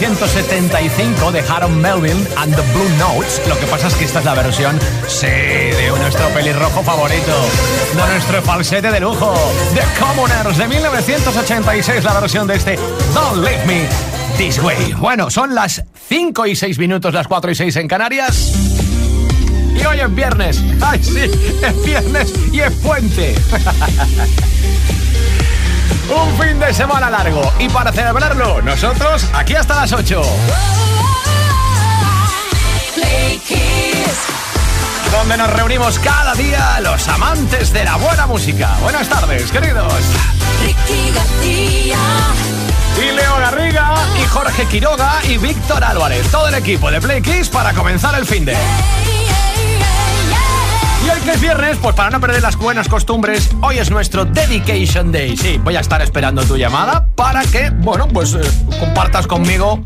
1975 de Harold Melville and the Blue Notes. Lo que pasa es que esta es la versión, sí, de nuestro pelirrojo favorito, de nuestro falsete de lujo, The Commoners de 1986, la versión de este Don't Leave Me This Way. Bueno, son las 5 y 6 minutos, las 4 y 6 en Canarias. Y hoy es viernes. ¡Ay, sí! Es viernes y es puente. Un fin de semana largo y para celebrarlo, nosotros aquí hasta las 8. Donde nos reunimos cada día los amantes de la buena música. Buenas tardes, queridos. Y Leo Garriga, y Jorge Quiroga, y Víctor Álvarez. Todo el equipo de Play Kiss para comenzar el fin de. Y hoy que es viernes, pues para no perder las buenas costumbres, hoy es nuestro Dedication Day. Sí, voy a estar esperando tu llamada para que, bueno, pues eh, compartas conmigo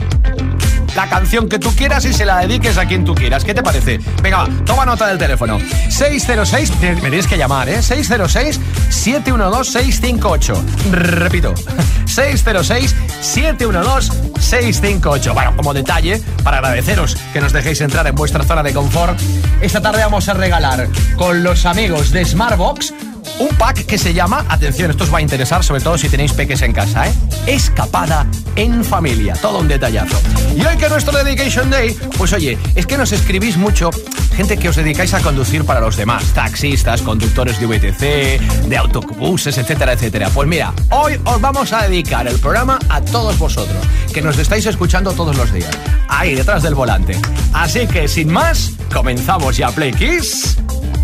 la canción que tú quieras y se la dediques a quien tú quieras. ¿Qué te parece? Venga, toma nota del teléfono. 606, me tienes que llamar, ¿eh? 606-712-658. Repito, 606-712-658. Bueno, como detalle, para agradeceros que nos dejéis entrar en vuestra zona de confort, esta tarde vamos a regalar con los amigos de Smartbox un pack que se llama, atención, esto os va a interesar, sobre todo si tenéis peques en casa, ¿eh? Escapada en familia, todo un detallazo. Y hoy que nuestro Dedication Day, pues oye, es que nos escribís mucho, gente que os dedicáis a conducir para los demás, taxistas, conductores de VTC, de autobuses, etcétera, etcétera. Pues mira, hoy os vamos a dedicar el programa a todos vosotros, que nos estáis escuchando todos los días, ahí detrás del volante. Así que sin más, comenzamos ya Play Kiss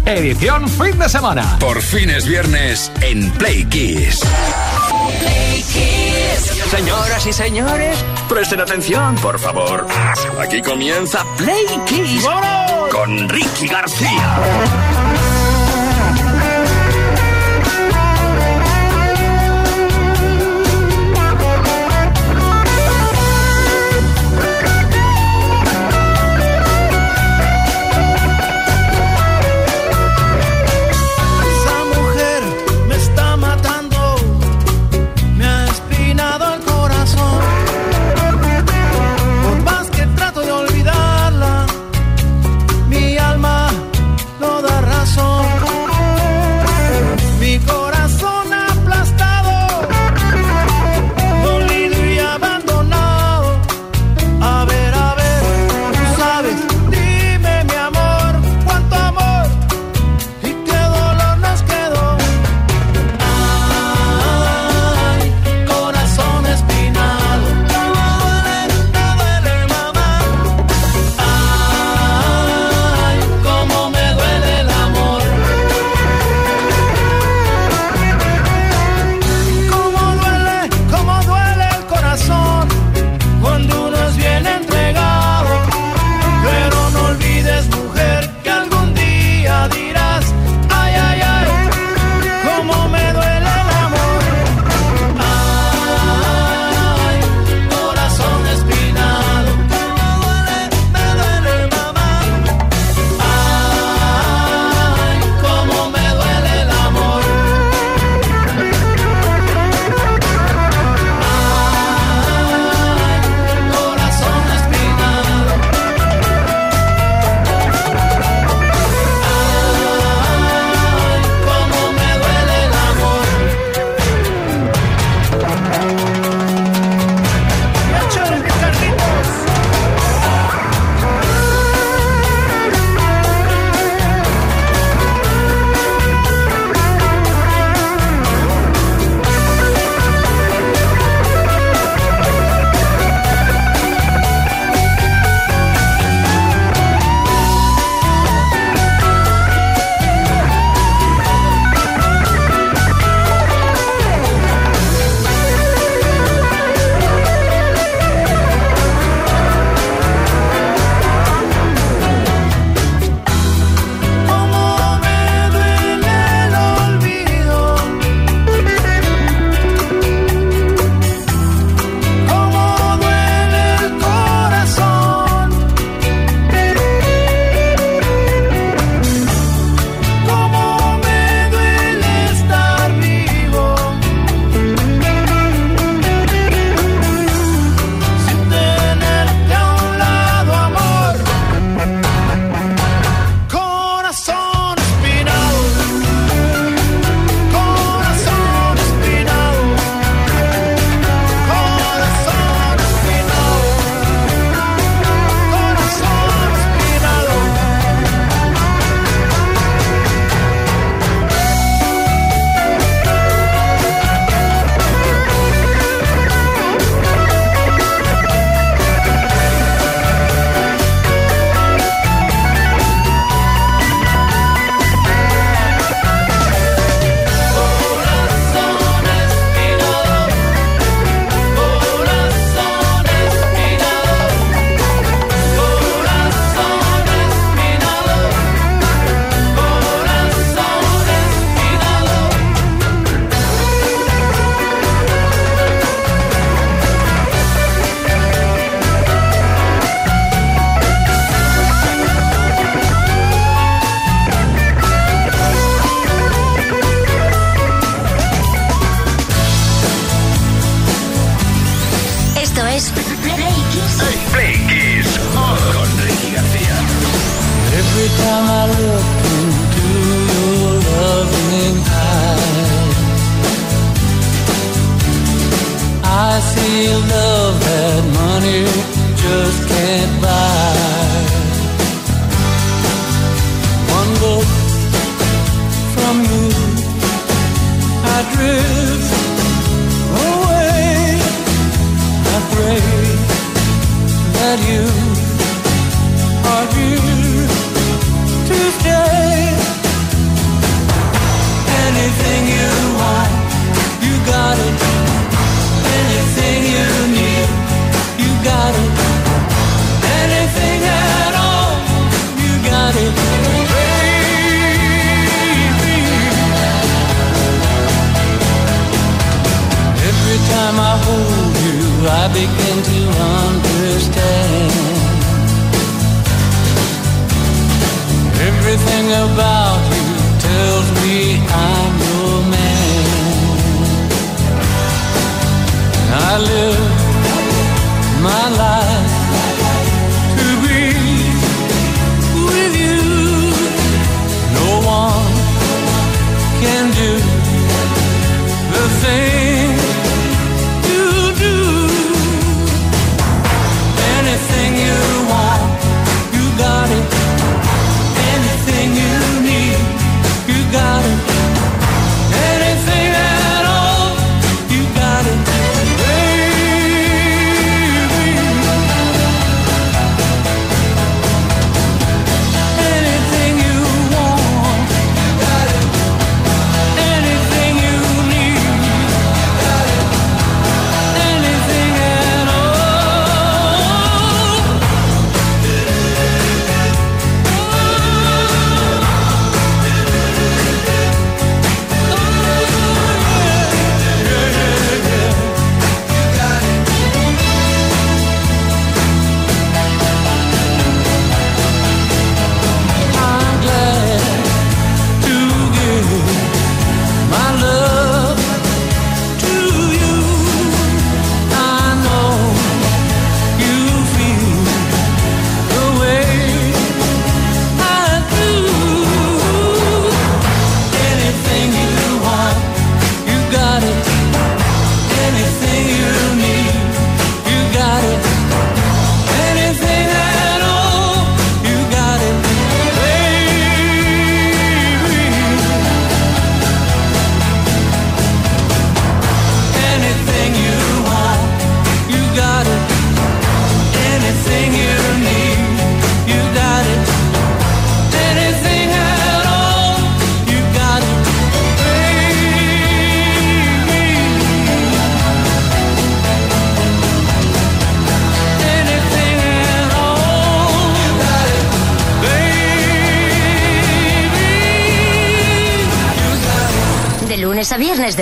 edición fin de semana. Por fines viernes en Play Kiss. Play Kiss. Señoras y señores, presten atención, por favor. Aquí comienza Play Kiss con Ricky García.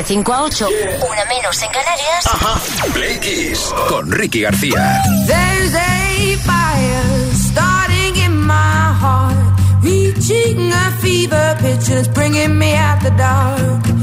5 a 8, yeah. una menos en Canarias. Ajá. Play Kiss con Ricky García. There's a fire starting in my heart, reaching a fever pitch, bringing me out the dark.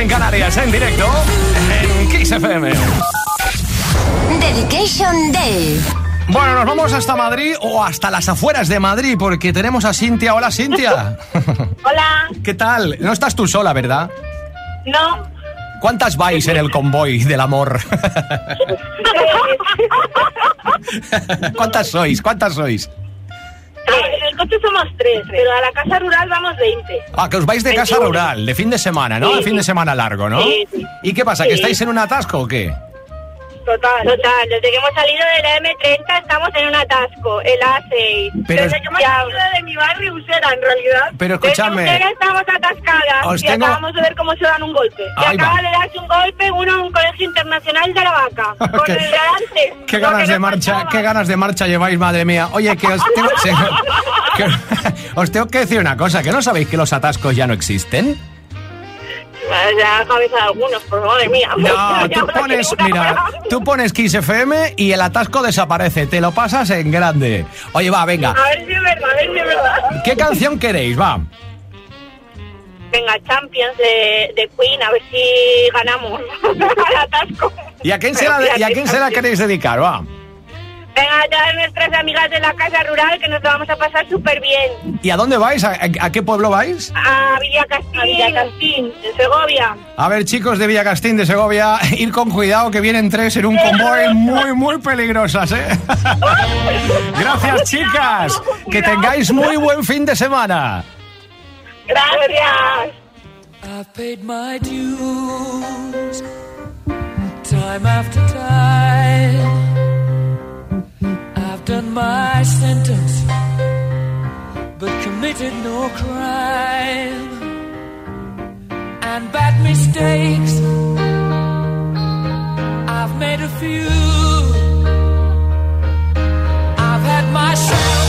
En Canarias, en directo, en Kiss FM. Dedication Day. Bueno, nos vamos hasta Madrid o hasta las afueras de Madrid porque tenemos a Cintia. Hola, Cintia. Hola, ¿Qué tal? No estás tú sola, ¿verdad? no. ¿Cuántas vais en el convoy del amor? ¿Cuántas sois? ¿Cuántas sois? En el coche somos tres, pero a la casa rural vamos 20. Ah, que os vais de casa 21. rural, de fin de semana, ¿no? Sí, De fin de semana largo, ¿no? Sí, sí. ¿Y qué pasa? ¿Que estáis en un atasco o qué? Total. Total, desde que hemos salido de la M30 estamos en un atasco, el A6. Pero- desde que hemos salido de mi barrio Usera, en realidad. Pero escúchame. Desde Usera estamos atascadas Os y tengo- acabamos de ver cómo se dan un golpe. Y Ahí va. acaba de darse un golpe uno en un colegio internacional de la vaca. Con el de delante. Qué Lo ganas que de nos marcha, faltaba. qué ganas de marcha lleváis, madre mía. Oye, que os tengo, se- que- os tengo que decir una cosa, que no sabéis que los atascos ya no existen. Ya cabeza de algunos, pues madre mía. No, tú pones, mira, tú pones Kiss FM y el atasco desaparece, te lo pasas en grande. Oye, va, venga. A ver si es verdad, a ver si es verdad. ¿Qué canción queréis? Va. Venga, Champions de, de Queen, a ver si ganamos al atasco. ¿Y a quién se la, ¿y a quién se la queréis dedicar? Va. Venga, ya nuestras amigas de la casa rural que nos lo vamos a pasar súper bien. ¿Y a dónde vais? ¿A, a- a qué pueblo vais? A Villacastín, a Villacastín, en Segovia. A ver, chicos de Villacastín de Segovia, ir con cuidado que vienen tres en un convoy muy, muy peligrosas, ¿eh? Gracias, chicas. Que tengáis muy buen fin de semana. Gracias. I've paid my dues time after time. I've done my sentence, but committed no crime. And bad mistakes, I've made a few. I've had my shells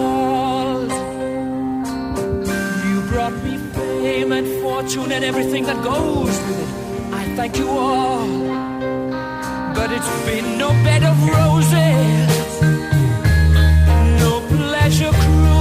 calls. You brought me fame and fortune and everything that goes with it. I thank you all, but it's been no bed of roses, no pleasure cruise.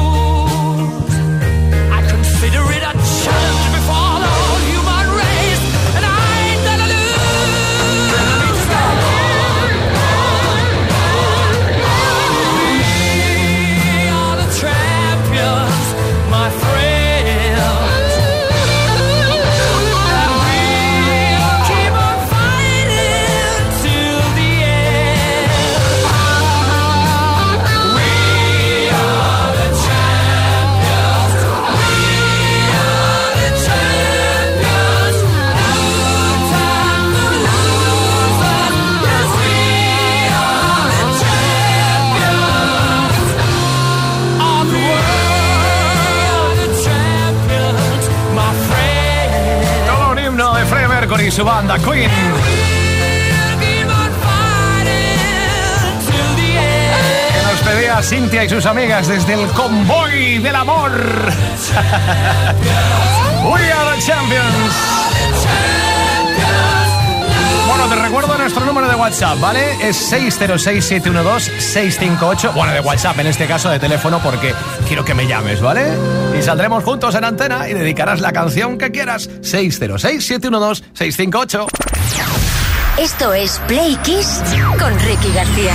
Su banda Queen. Que nos pedía Cintia y sus amigas desde el convoy del amor. We are the champions. Te recuerdo nuestro número de WhatsApp, ¿vale? Es 606-712-658. Bueno, de WhatsApp, en este caso de teléfono, porque quiero que me llames, ¿vale? Y saldremos juntos en antena y dedicarás la canción que quieras. 606-712-658. Esto es Play Kiss con Ricky García.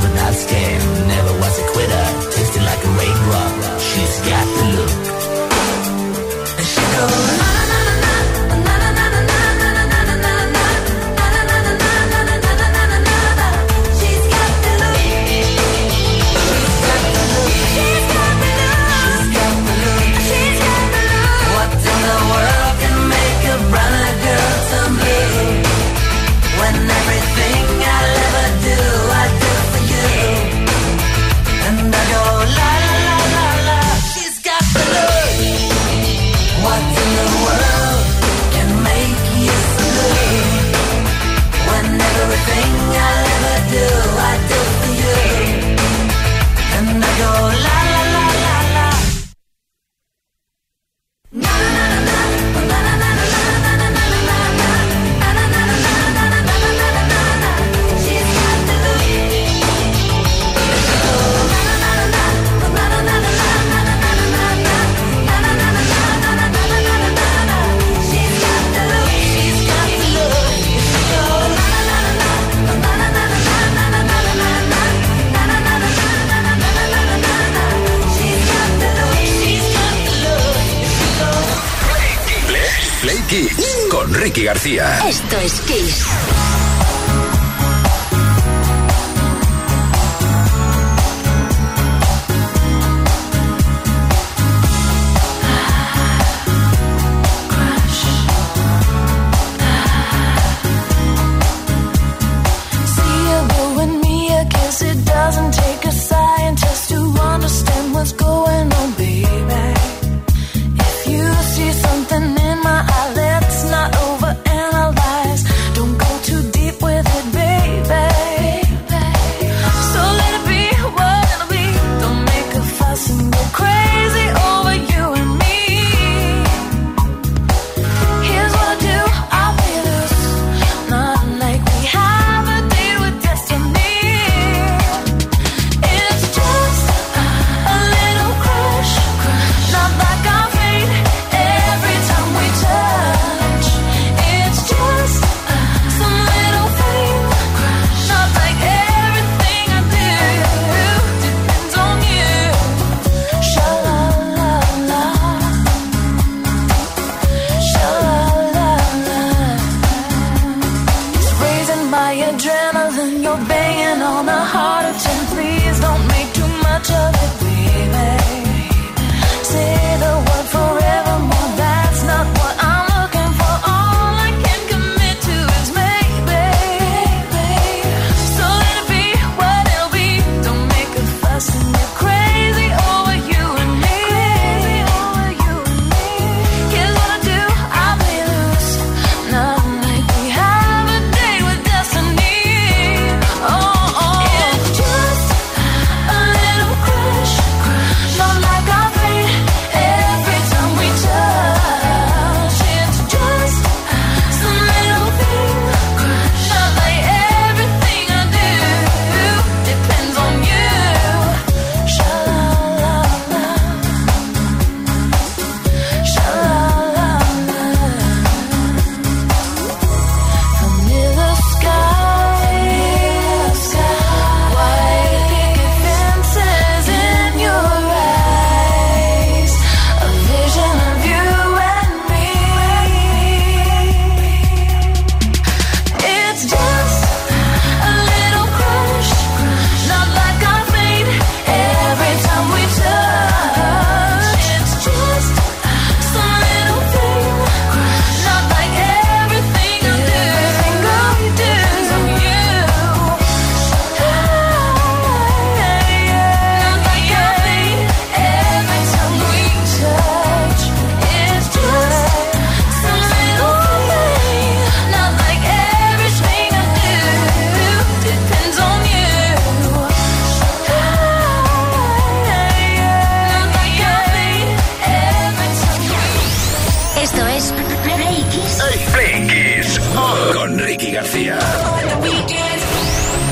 would not scam, never was a quitter.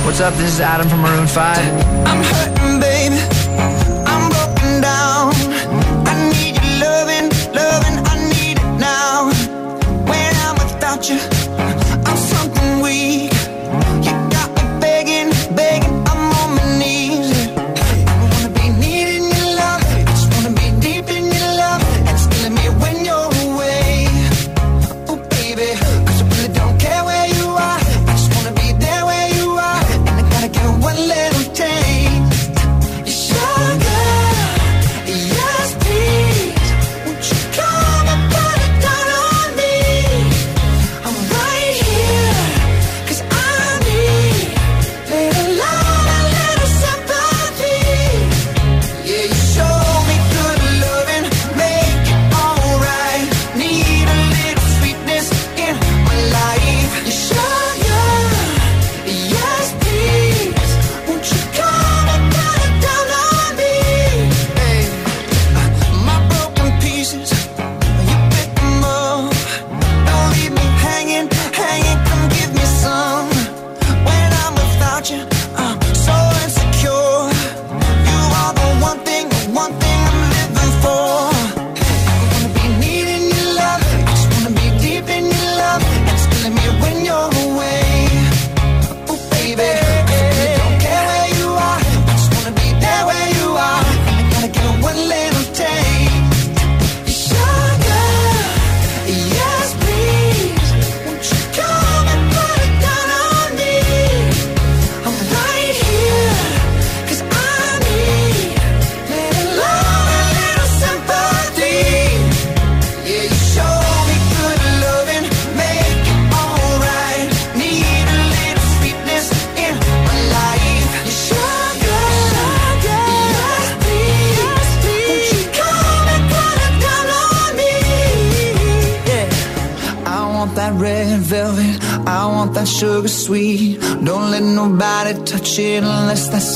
What's up? This is Adam from Maroon 5. I'm hurting. I'm broken down. I need your loving, loving. I need it now. When I'm without you, I'm something weak.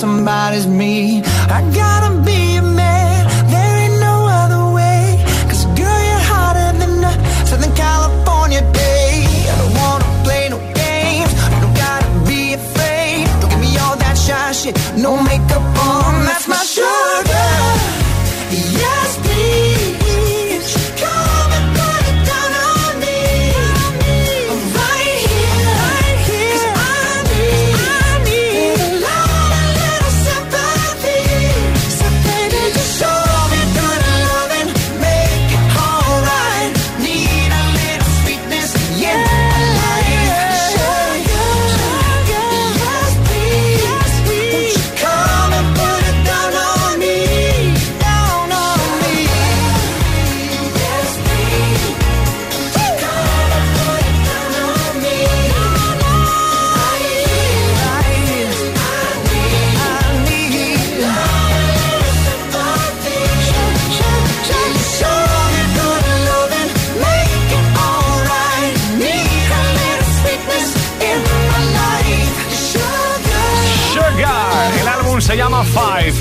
Somebody's me.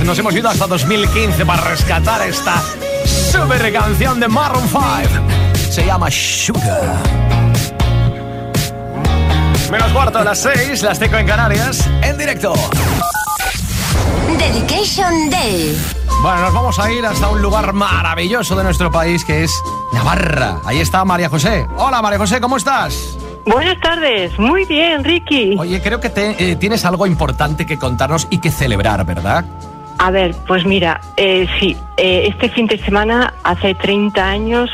Nos hemos ido hasta 2015 para rescatar esta super canción de Maroon 5. Se llama Sugar. Menos cuarto a las 6, las tengo en Canarias, en directo. Dedication Day. Bueno, nos vamos a ir hasta un lugar maravilloso de nuestro país que es Navarra. Ahí está María José. Hola María José, ¿cómo estás? Buenas tardes, muy bien, Ricky. Oye, creo que te- eh, tienes algo importante que contarnos y que celebrar, ¿verdad? A ver, pues mira, eh, sí, eh, este fin de semana hace 30 años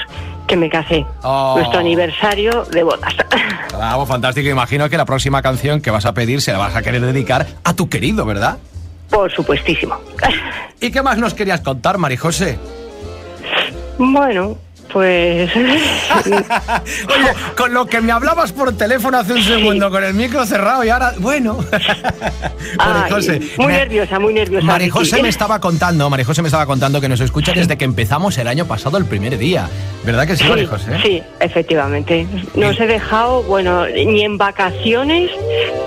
que me casé. Oh. Nuestro aniversario de bodas. Bravo, fantástico. Imagino que la próxima canción que vas a pedir se la vas a querer dedicar a tu querido, ¿verdad? Por supuestísimo. ¿Y qué más nos querías contar, Marijose? bueno, pues... Oye, con lo que me hablabas por teléfono hace un segundo, con el micro cerrado y ahora, bueno. Ay, muy me- nerviosa, muy nerviosa. Marijose Ricky. me estaba contando, Marijose me estaba contando que nos escucha desde que empezamos el año pasado, el primer día. ¿Verdad que sí, Sí, Marijose? sí, efectivamente. No os he dejado, bueno, ni en vacaciones,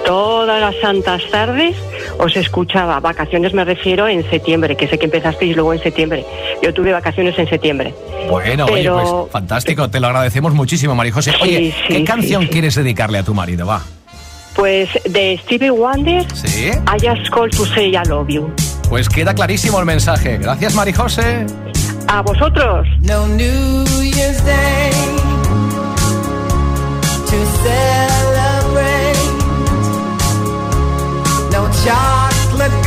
todas las santas tardes os escuchaba. Vacaciones me refiero en septiembre, que sé que empezasteis luego en septiembre. Yo tuve vacaciones en septiembre. Bueno, oye, pues fantástico, te lo agradecemos muchísimo, Marijose. Oye, Sí, ¿qué sí, canción sí, quieres dedicarle a tu marido? Va. Pues de Stevie Wonder, Sí. I just called to say I love you. Pues queda clarísimo el mensaje. Gracias, Marijose. A vosotros. No New Year's Day to celebrate. No chocolate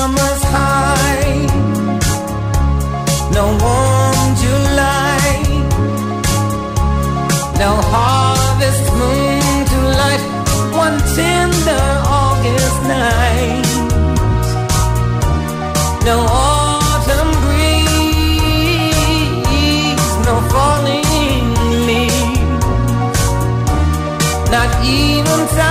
No autumn breeze, no falling leaves, not even time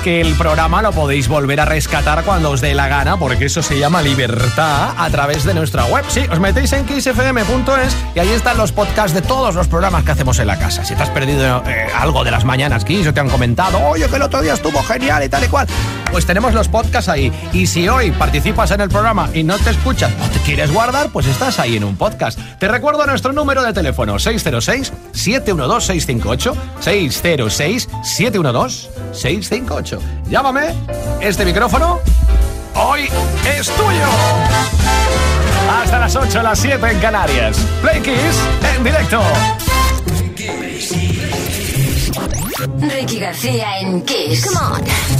que el programa lo podéis volver a rescatar cuando os dé la gana, porque eso se llama libertad a través de nuestra web. Sí, os metéis en kissfm.es y ahí están los podcasts de todos los programas que hacemos en la casa. Si te has perdido eh, algo de las mañanas Kiss o te han comentado, oye, que el otro día estuvo genial y tal y cual, pues tenemos los podcasts ahí. Y si hoy participas en el programa y no te escuchas o te quieres guardar, pues estás ahí en un podcast. Te recuerdo nuestro número de teléfono 606-712-658, 606-712-658. Llámame, este micrófono hoy es tuyo. Hasta las 8, las 7 en Canarias. Play Kiss en directo. Ricky García en Kiss. Come on.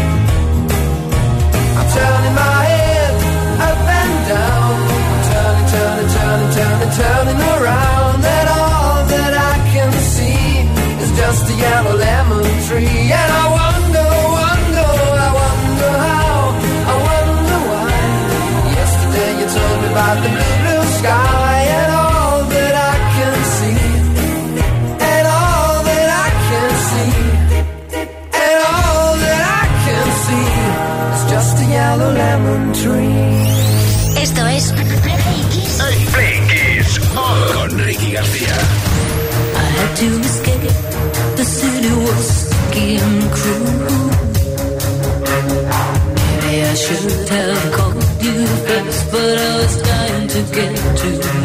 Turning my head up and down. Around, and all that I can see is just a yellow lemon tree. Was skin cruel. Maybe I should have called you first, but I was dying to get to you.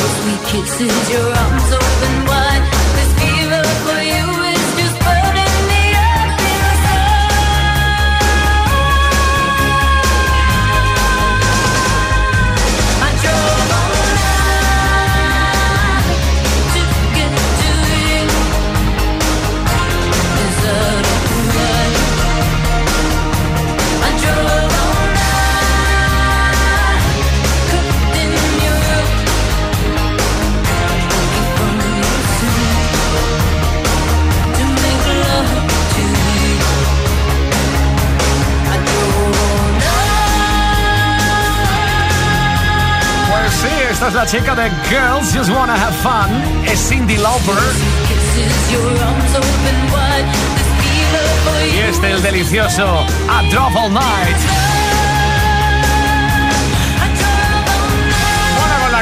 those sweet kisses, your arms la chica de Girls Just Wanna Have Fun. Es Cindy Lauper. Y este el delicioso A Drop All Night.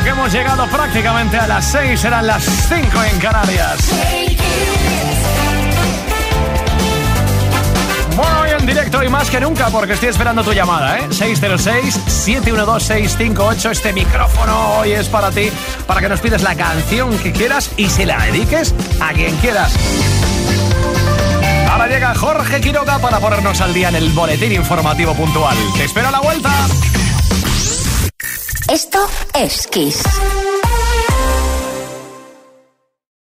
Que hemos llegado prácticamente a las 6, eran las 5 en Canarias. Directo más que nunca porque estoy esperando tu llamada, ¿eh? 606-712-658. Este micrófono hoy es para ti, para que nos pides la canción que quieras y se la dediques a quien quieras. Ahora llega Jorge Quiroga para ponernos al día en el boletín informativo puntual. Te espero a la vuelta. Esto es Kiss.